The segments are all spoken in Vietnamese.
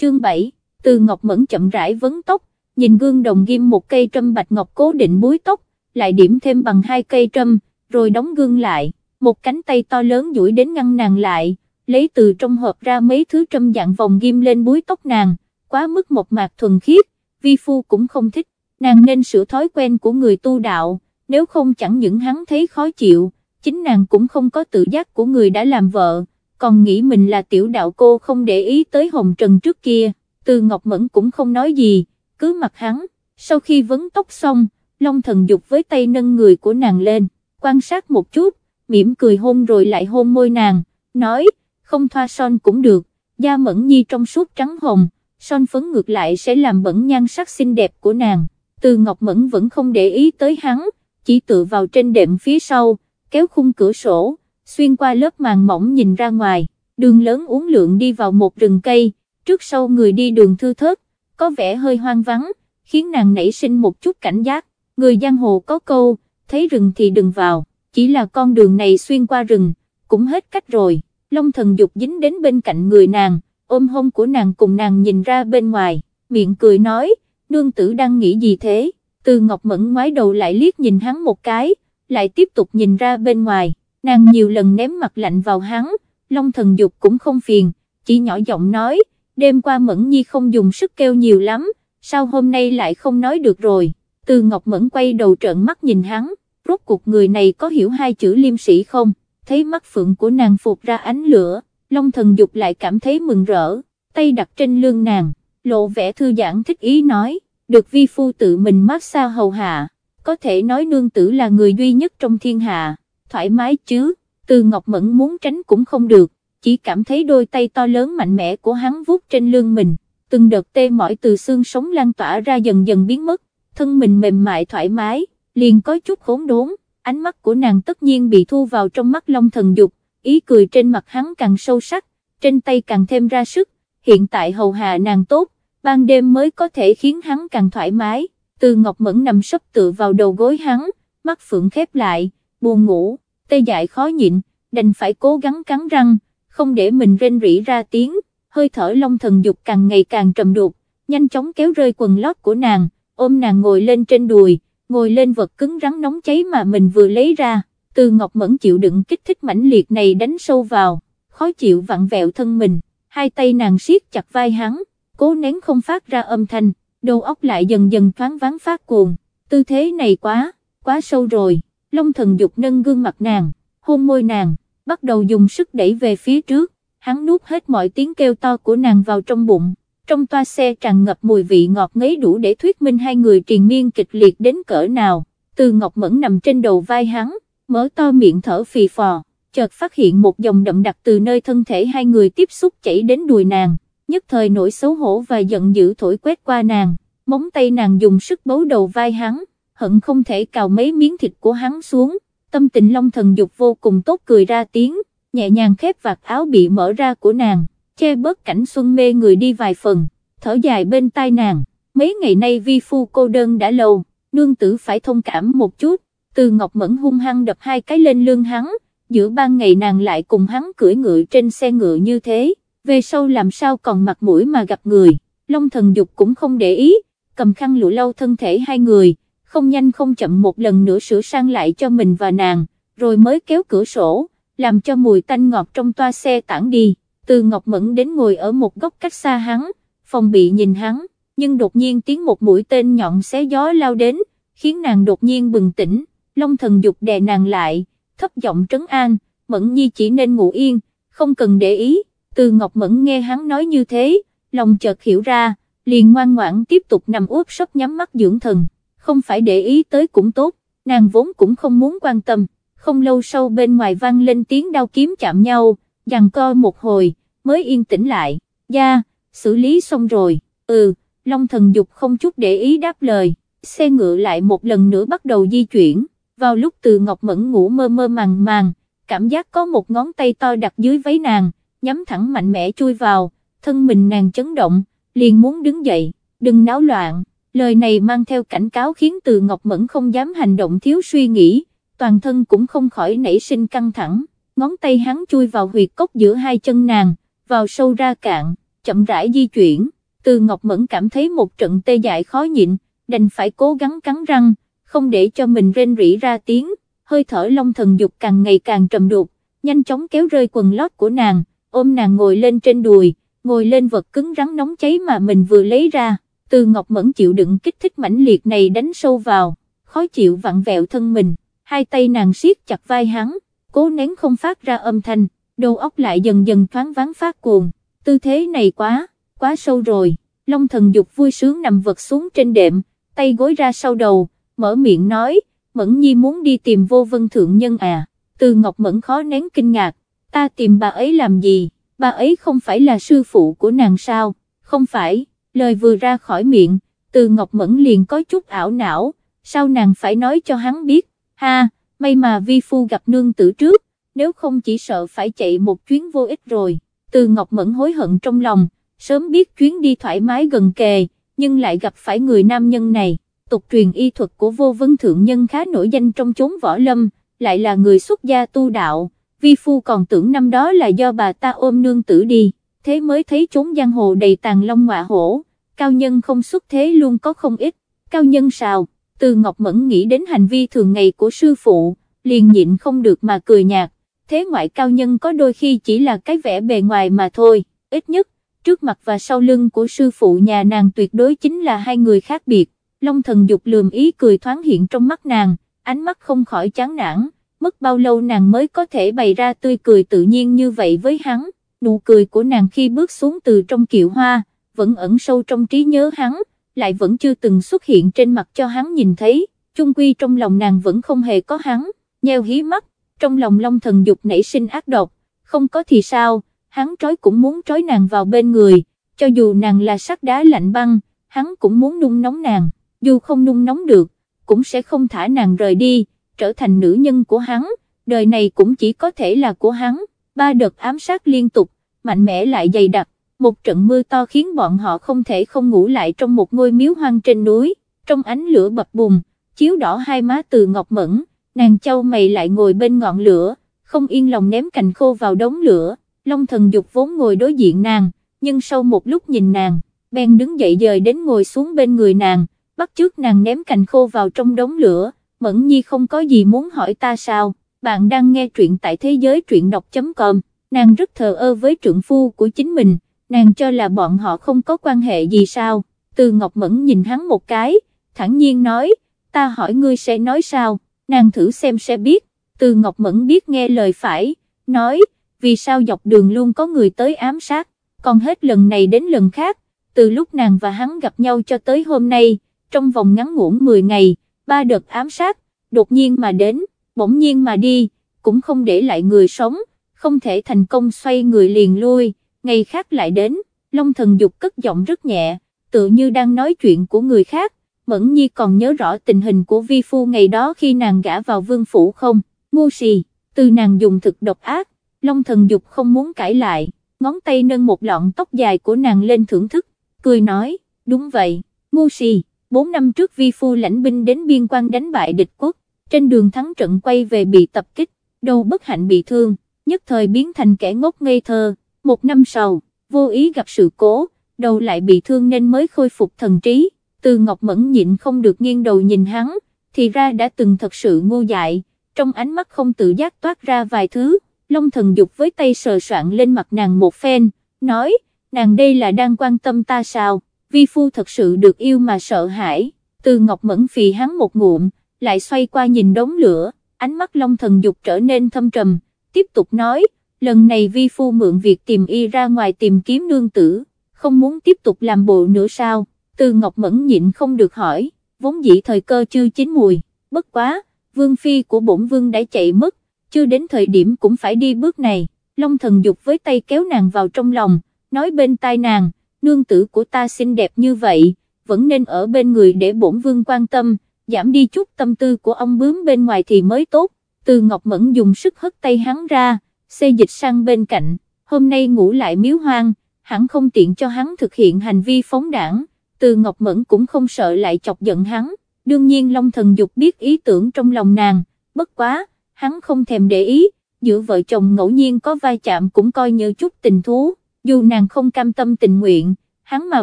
chương 7, từ Ngọc Mẫn chậm rãi vấn tóc, nhìn gương đồng ghim một cây trâm bạch ngọc cố định búi tóc, lại điểm thêm bằng hai cây trâm, rồi đóng gương lại, một cánh tay to lớn duỗi đến ngăn nàng lại, lấy từ trong hộp ra mấy thứ trâm dạng vòng ghim lên búi tóc nàng, quá mức một mạc thuần khiết, vi phu cũng không thích, nàng nên sửa thói quen của người tu đạo, nếu không chẳng những hắn thấy khó chịu, chính nàng cũng không có tự giác của người đã làm vợ, còn nghĩ mình là tiểu đạo cô không để ý tới hồng trần trước kia, từ Ngọc Mẫn cũng không nói gì, cứ mặc hắn, sau khi vấn tóc xong, Long thần dục với tay nâng người của nàng lên, quan sát một chút, mỉm cười hôn rồi lại hôn môi nàng, nói, không thoa son cũng được, da mẫn nhi trong suốt trắng hồng, son phấn ngược lại sẽ làm bẩn nhan sắc xinh đẹp của nàng, từ Ngọc Mẫn vẫn không để ý tới hắn, chỉ tựa vào trên đệm phía sau, kéo khung cửa sổ, xuyên qua lớp màng mỏng nhìn ra ngoài, đường lớn uốn lượn đi vào một rừng cây, trước sau người đi đường thư thớt, có vẻ hơi hoang vắng, khiến nàng nảy sinh một chút cảnh giác, người giang hồ có câu, thấy rừng thì đừng vào, chỉ là con đường này xuyên qua rừng, cũng hết cách rồi, Long thần dục dính đến bên cạnh người nàng, ôm hông của nàng cùng nàng nhìn ra bên ngoài, miệng cười nói, nương tử đang nghĩ gì thế, từ Ngọc Mẫn ngoái đầu lại liếc nhìn hắn một cái, lại tiếp tục nhìn ra bên ngoài, nàng nhiều lần ném mặt lạnh vào hắn, Long thần dục cũng không phiền, chỉ nhỏ giọng nói, đêm qua Mẫn Nhi không dùng sức kêu nhiều lắm, sao hôm nay lại không nói được rồi, từ Ngọc Mẫn quay đầu trợn mắt nhìn hắn, rốt cuộc người này có hiểu hai chữ liêm sĩ không, thấy mắt phượng của nàng phục ra ánh lửa, Long thần dục lại cảm thấy mừng rỡ, tay đặt trên lưng nàng, lộ vẻ thư giãn thích ý nói, được vi phu tự mình mát xa hầu hạ, có thể nói nương tử là người duy nhất trong thiên hạ, thoải mái chứ, từ Ngọc Mẫn muốn tránh cũng không được, chỉ cảm thấy đôi tay to lớn mạnh mẽ của hắn vuốt trên lưng mình, từng đợt tê mỏi từ xương sống lan tỏa ra dần dần biến mất, thân mình mềm mại thoải mái, liền có chút khốn đốn, ánh mắt của nàng tất nhiên bị thu vào trong mắt Long thần dục, ý cười trên mặt hắn càng sâu sắc, trên tay càng thêm ra sức, hiện tại hầu hạ nàng tốt, ban đêm mới có thể khiến hắn càng thoải mái, từ Ngọc Mẫn nằm sấp tựa vào đầu gối hắn, mắt phượng khép lại, buồn ngủ, tê dại khó nhịn, đành phải cố gắng cắn răng, không để mình rên rỉ ra tiếng, hơi thở long thần dục càng ngày càng trầm đục, nhanh chóng kéo rơi quần lót của nàng, ôm nàng ngồi lên trên đùi, ngồi lên vật cứng rắn nóng cháy mà mình vừa lấy ra, từ Ngọc Mẫn chịu đựng kích thích mãnh liệt này đánh sâu vào, khó chịu vặn vẹo thân mình, hai tay nàng siết chặt vai hắn, cố nén không phát ra âm thanh, đầu óc lại dần dần thoáng váng phát cuồng, tư thế này quá, quá sâu rồi, Long thần dục nâng gương mặt nàng, hôn môi nàng, bắt đầu dùng sức đẩy về phía trước, hắn nuốt hết mọi tiếng kêu to của nàng vào trong bụng, trong toa xe tràn ngập mùi vị ngọt ngấy đủ để thuyết minh hai người triền miên kịch liệt đến cỡ nào, từ Ngọc Mẫn nằm trên đầu vai hắn, mở to miệng thở phì phò, chợt phát hiện một dòng đậm đặc từ nơi thân thể hai người tiếp xúc chảy đến đùi nàng, nhất thời nỗi xấu hổ và giận dữ thổi quét qua nàng, móng tay nàng dùng sức bấu đầu vai hắn, hận không thể cào mấy miếng thịt của hắn xuống, tâm tình long thần dục vô cùng tốt cười ra tiếng, nhẹ nhàng khép vạt áo bị mở ra của nàng, che bớt cảnh xuân mê người đi vài phần, thở dài bên tai nàng, mấy ngày nay vi phu cô đơn đã lâu, nương tử phải thông cảm một chút, từ ngọc mẫn hung hăng đập hai cái lên lưng hắn, giữa ban ngày nàng lại cùng hắn cưỡi ngựa trên xe ngựa như thế, về sau làm sao còn mặt mũi mà gặp người, Long thần dục cũng không để ý, cầm khăn lụa lau thân thể hai người, không nhanh không chậm một lần nữa sửa sang lại cho mình và nàng, rồi mới kéo cửa sổ, làm cho mùi tanh ngọt trong toa xe tản đi, từ Ngọc Mẫn đến ngồi ở một góc cách xa hắn, phòng bị nhìn hắn, nhưng đột nhiên tiếng một mũi tên nhọn xé gió lao đến, khiến nàng đột nhiên bừng tỉnh, Long thần dục đè nàng lại, thấp giọng trấn an, Mẫn Nhi chỉ nên ngủ yên, không cần để ý, từ Ngọc Mẫn nghe hắn nói như thế, lòng chợt hiểu ra, liền ngoan ngoãn tiếp tục nằm úp sấp nhắm mắt dưỡng thần, không phải để ý tới cũng tốt, nàng vốn cũng không muốn quan tâm, không lâu sau bên ngoài vang lên tiếng đao kiếm chạm nhau, giằng co một hồi, mới yên tĩnh lại, gia, xử lý xong rồi, ừ, Long thần dục không chút để ý đáp lời, xe ngựa lại một lần nữa bắt đầu di chuyển, vào lúc từ Ngọc Mẫn ngủ mơ mơ màng màng, cảm giác có một ngón tay to đặt dưới váy nàng, nhắm thẳng mạnh mẽ chui vào, thân mình nàng chấn động, liền muốn đứng dậy, đừng náo loạn, lời này mang theo cảnh cáo khiến từ Ngọc Mẫn không dám hành động thiếu suy nghĩ, toàn thân cũng không khỏi nảy sinh căng thẳng, ngón tay hắn chui vào huyệt cốc giữa hai chân nàng, vào sâu ra cạn, chậm rãi di chuyển, từ Ngọc Mẫn cảm thấy một trận tê dại khó nhịn, đành phải cố gắng cắn răng, không để cho mình rên rỉ ra tiếng, hơi thở long thần dục càng ngày càng trầm đục, nhanh chóng kéo rơi quần lót của nàng, ôm nàng ngồi lên trên đùi, ngồi lên vật cứng rắn nóng cháy mà mình vừa lấy ra, từ Ngọc Mẫn chịu đựng kích thích mãnh liệt này đánh sâu vào, khó chịu vặn vẹo thân mình, hai tay nàng siết chặt vai hắn, cố nén không phát ra âm thanh, đầu óc lại dần dần thoáng váng phát cuồng, tư thế này quá, quá sâu rồi, Long thần dục vui sướng nằm vật xuống trên đệm, tay gối ra sau đầu, mở miệng nói, Mẫn Nhi muốn đi tìm vô vân thượng nhân à, từ Ngọc Mẫn khó nén kinh ngạc, ta tìm bà ấy làm gì, bà ấy không phải là sư phụ của nàng sao, không phải, lời vừa ra khỏi miệng, từ Ngọc Mẫn liền có chút ảo não, sao nàng phải nói cho hắn biết, ha, may mà vi phu gặp nương tử trước, nếu không chỉ sợ phải chạy một chuyến vô ích rồi, từ Ngọc Mẫn hối hận trong lòng, sớm biết chuyến đi thoải mái gần kề, nhưng lại gặp phải người nam nhân này, tục truyền y thuật của vô vân thượng nhân khá nổi danh trong chốn võ lâm, lại là người xuất gia tu đạo, vi phu còn tưởng năm đó là do bà ta ôm nương tử đi, thế mới thấy chốn giang hồ đầy tàn long ngọa hổ, cao nhân không xuất thế luôn có không ít, cao nhân sao, từ Ngọc Mẫn nghĩ đến hành vi thường ngày của sư phụ, liền nhịn không được mà cười nhạt, thế ngoại cao nhân có đôi khi chỉ là cái vẻ bề ngoài mà thôi, ít nhất, trước mặt và sau lưng của sư phụ nhà nàng tuyệt đối chính là hai người khác biệt, Long thần dục lườm ý cười thoáng hiện trong mắt nàng, ánh mắt không khỏi chán nản, mất bao lâu nàng mới có thể bày ra tươi cười tự nhiên như vậy với hắn, nụ cười của nàng khi bước xuống từ trong kiệu hoa, vẫn ẩn sâu trong trí nhớ hắn, lại vẫn chưa từng xuất hiện trên mặt cho hắn nhìn thấy, chung quy trong lòng nàng vẫn không hề có hắn, nheo hí mắt, trong lòng long thần dục nảy sinh ác độc, không có thì sao, hắn trói cũng muốn trói nàng vào bên người, cho dù nàng là sắt đá lạnh băng, hắn cũng muốn nung nóng nàng, dù không nung nóng được, cũng sẽ không thả nàng rời đi, trở thành nữ nhân của hắn, đời này cũng chỉ có thể là của hắn, ba đợt ám sát liên tục, mạnh mẽ lại dày đặc, một trận mưa to khiến bọn họ không thể không ngủ lại trong một ngôi miếu hoang trên núi, trong ánh lửa bập bùng, chiếu đỏ hai má từ ngọc mẫn, nàng châu mày lại ngồi bên ngọn lửa, không yên lòng ném cành khô vào đống lửa, Long thần dục vốn ngồi đối diện nàng, nhưng sau một lúc nhìn nàng, bèn đứng dậy dời đến ngồi xuống bên người nàng, bắt trước nàng ném cành khô vào trong đống lửa, Mẫn Nhi không có gì muốn hỏi ta sao, bạn đang nghe truyện tại thế giới truyện đọc.com, nàng rất thờ ơ với trượng phu của chính mình, nàng cho là bọn họ không có quan hệ gì sao, từ Ngọc Mẫn nhìn hắn một cái, thẳng nhiên nói, ta hỏi ngươi sẽ nói sao, nàng thử xem sẽ biết, từ Ngọc Mẫn biết nghe lời phải, nói, vì sao dọc đường luôn có người tới ám sát, còn hết lần này đến lần khác, từ lúc nàng và hắn gặp nhau cho tới hôm nay, trong vòng ngắn ngủn 10 ngày, ba đợt ám sát, đột nhiên mà đến, bỗng nhiên mà đi, cũng không để lại người sống, không thể thành công xoay người liền lui, ngày khác lại đến, Long thần dục cất giọng rất nhẹ, tự như đang nói chuyện của người khác, Mẫn Nhi còn nhớ rõ tình hình của vi phu ngày đó khi nàng gã vào vương phủ không, ngu xì, từ nàng dùng thực độc ác, Long thần dục không muốn cãi lại, ngón tay nâng một lọn tóc dài của nàng lên thưởng thức, cười nói, đúng vậy, ngu xì, bốn năm trước vi phu lãnh binh đến biên quan đánh bại địch quốc, trên đường thắng trận quay về bị tập kích, đầu bất hạnh bị thương, nhất thời biến thành kẻ ngốc ngây thơ, một năm sau, vô ý gặp sự cố, đầu lại bị thương nên mới khôi phục thần trí, từ Ngọc Mẫn nhịn không được nghiêng đầu nhìn hắn, thì ra đã từng thật sự ngu dại, trong ánh mắt không tự giác toát ra vài thứ, Long thần dục với tay sờ soạn lên mặt nàng một phen, nói, nàng đây là đang quan tâm ta sao, vi phu thật sự được yêu mà sợ hãi, từ ngọc mẫn phì hắn một ngụm, lại xoay qua nhìn đống lửa, ánh mắt Long thần dục trở nên thâm trầm, tiếp tục nói, lần này vi phu mượn việc tìm y ra ngoài tìm kiếm nương tử, không muốn tiếp tục làm bộ nữa sao, từ ngọc mẫn nhịn không được hỏi, vốn dĩ thời cơ chưa chín mùi, bất quá, vương phi của bổn vương đã chạy mất, chưa đến thời điểm cũng phải đi bước này, Long thần dục với tay kéo nàng vào trong lòng, nói bên tai nàng, nương tử của ta xinh đẹp như vậy, vẫn nên ở bên người để bổn vương quan tâm, giảm đi chút tâm tư của ông bướm bên ngoài thì mới tốt, từ Ngọc Mẫn dùng sức hất tay hắn ra, xê dịch sang bên cạnh, hôm nay ngủ lại miếu hoang, hẳn không tiện cho hắn thực hiện hành vi phóng đảng, từ Ngọc Mẫn cũng không sợ lại chọc giận hắn, đương nhiên Long thần dục biết ý tưởng trong lòng nàng, bất quá, hắn không thèm để ý, giữa vợ chồng ngẫu nhiên có vai chạm cũng coi như chút tình thú, dù nàng không cam tâm tình nguyện, hắn mà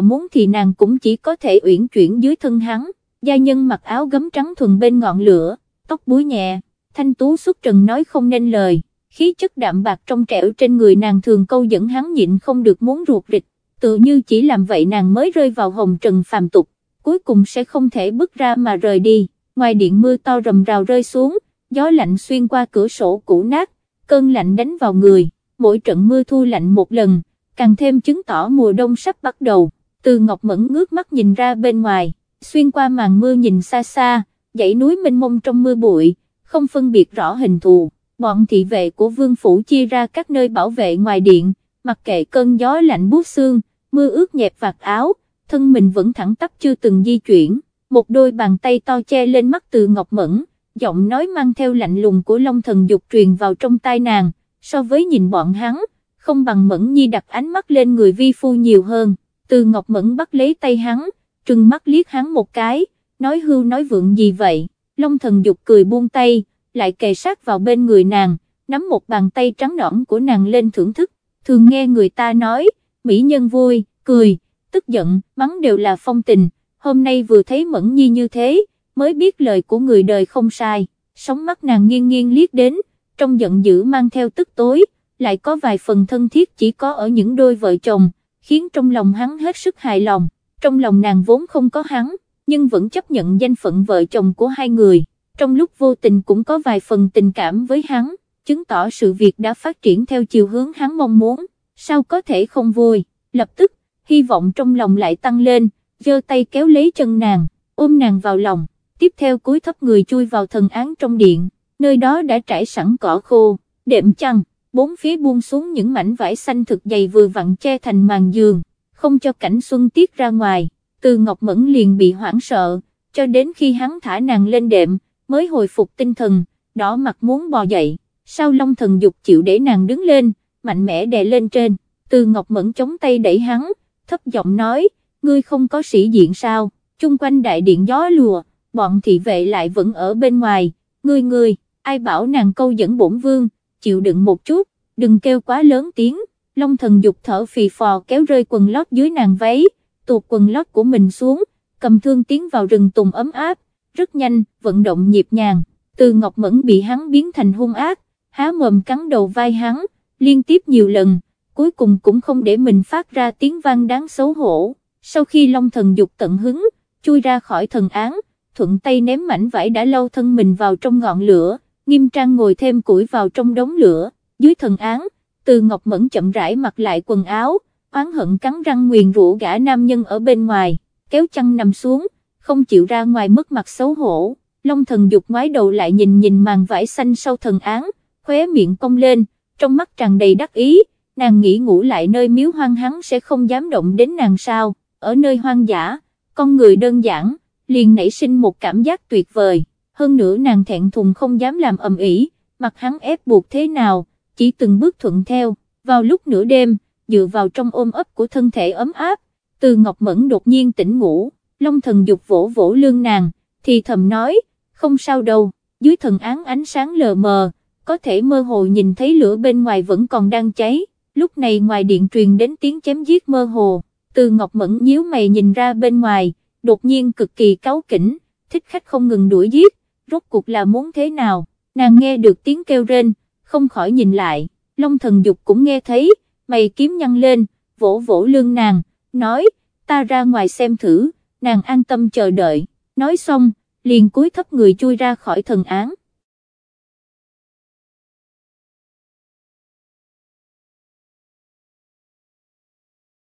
muốn thì nàng cũng chỉ có thể uyển chuyển dưới thân hắn, gia nhân mặc áo gấm trắng thuần bên ngọn lửa, tóc búi nhẹ, thanh tú xuất trần nói không nên lời, khí chất đạm bạc trong trẻo trên người nàng thường câu dẫn hắn nhịn không được muốn ruột rịch, tự như chỉ làm vậy nàng mới rơi vào hồng trần phàm tục, cuối cùng sẽ không thể bước ra mà rời đi, ngoài điện mưa to rầm rào rơi xuống, gió lạnh xuyên qua cửa sổ cũ nát, cơn lạnh đánh vào người, mỗi trận mưa thu lạnh một lần, càng thêm chứng tỏ mùa đông sắp bắt đầu, từ Ngọc Mẫn ngước mắt nhìn ra bên ngoài, xuyên qua màn mưa nhìn xa xa, dãy núi mênh mông trong mưa bụi, không phân biệt rõ hình thù, bọn thị vệ của vương phủ chia ra các nơi bảo vệ ngoài điện, mặc kệ cơn gió lạnh buốt xương, mưa ướt nhẹp vạt áo, thân mình vẫn thẳng tắp chưa từng di chuyển, một đôi bàn tay to che lên mắt từ Ngọc Mẫn, giọng nói mang theo lạnh lùng của Long Thần Dục truyền vào trong tai nàng, so với nhìn bọn hắn, không bằng Mẫn Nhi đặt ánh mắt lên người vi phu nhiều hơn, từ Ngọc Mẫn bắt lấy tay hắn, trừng mắt liếc hắn một cái, nói hưu nói vượng gì vậy, Long Thần Dục cười buông tay, lại kề sát vào bên người nàng, nắm một bàn tay trắng nõn của nàng lên thưởng thức, thường nghe người ta nói, mỹ nhân vui, cười, tức giận, mắng đều là phong tình, hôm nay vừa thấy Mẫn Nhi như thế, mới biết lời của người đời không sai, sóng mắt nàng nghiêng nghiêng liếc đến, trong giận dữ mang theo tức tối, lại có vài phần thân thiết chỉ có ở những đôi vợ chồng, khiến trong lòng hắn hết sức hài lòng, trong lòng nàng vốn không có hắn, nhưng vẫn chấp nhận danh phận vợ chồng của hai người, trong lúc vô tình cũng có vài phần tình cảm với hắn, chứng tỏ sự việc đã phát triển theo chiều hướng hắn mong muốn, sao có thể không vui, lập tức, hy vọng trong lòng lại tăng lên, giơ tay kéo lấy chân nàng, ôm nàng vào lòng, tiếp theo cúi thấp người chui vào thần án trong điện, nơi đó đã trải sẵn cỏ khô, đệm chăn, bốn phía buông xuống những mảnh vải xanh thực dày vừa vặn che thành màn giường, không cho cảnh xuân tiết ra ngoài, từ Ngọc Mẫn liền bị hoảng sợ, cho đến khi hắn thả nàng lên đệm, mới hồi phục tinh thần, đỏ mặt muốn bò dậy, sao Long thần dục chịu để nàng đứng lên, mạnh mẽ đè lên trên, từ Ngọc Mẫn chống tay đẩy hắn, thấp giọng nói, ngươi không có sĩ diện sao, chung quanh đại điện gió lùa, bọn thị vệ lại vẫn ở bên ngoài, ngươi ngươi, ai bảo nàng câu dẫn bổn vương, chịu đựng một chút, đừng kêu quá lớn tiếng, Long thần dục thở phì phò kéo rơi quần lót dưới nàng váy, tuột quần lót của mình xuống, cầm thương tiến vào rừng tùng ấm áp, rất nhanh, vận động nhịp nhàng, từ Ngọc Mẫn bị hắn biến thành hung ác, há mồm cắn đầu vai hắn, liên tiếp nhiều lần, cuối cùng cũng không để mình phát ra tiếng vang đáng xấu hổ, sau khi Long thần dục tận hứng, chui ra khỏi thần án, thuận tay ném mảnh vải đã lâu thân mình vào trong ngọn lửa, nghiêm trang ngồi thêm củi vào trong đống lửa, dưới thần án, từ Ngọc Mẫn chậm rãi mặc lại quần áo, oán hận cắn răng nguyền rủa gã nam nhân ở bên ngoài, kéo chăn nằm xuống, không chịu ra ngoài mất mặt xấu hổ, Long thần dục ngoái đầu lại nhìn nhìn màn vải xanh sau thần án, khóe miệng cong lên, trong mắt tràn đầy đắc ý, nàng nghĩ ngủ lại nơi miếu hoang hắn sẽ không dám động đến nàng sao, ở nơi hoang dã, con người đơn giản, liền nảy sinh một cảm giác tuyệt vời, hơn nữa nàng thẹn thùng không dám làm ầm ĩ, mặt hắn ép buộc thế nào, chỉ từng bước thuận theo, vào lúc nửa đêm, dựa vào trong ôm ấp của thân thể ấm áp, từ Ngọc Mẫn đột nhiên tỉnh ngủ, Long thần dục vỗ vỗ lương nàng, thì thầm nói, không sao đâu, dưới thần án ánh sáng lờ mờ, có thể mơ hồ nhìn thấy lửa bên ngoài vẫn còn đang cháy, lúc này ngoài điện truyền đến tiếng chém giết mơ hồ, từ Ngọc Mẫn nhíu mày nhìn ra bên ngoài, đột nhiên cực kỳ cáu kỉnh, thích khách không ngừng đuổi giết, rốt cuộc là muốn thế nào, nàng nghe được tiếng kêu rên, không khỏi nhìn lại, Long thần dục cũng nghe thấy, mày kiếm nhăn lên, vỗ vỗ lưng nàng, nói, ta ra ngoài xem thử, nàng an tâm chờ đợi, nói xong, liền cúi thấp người chui ra khỏi thần án.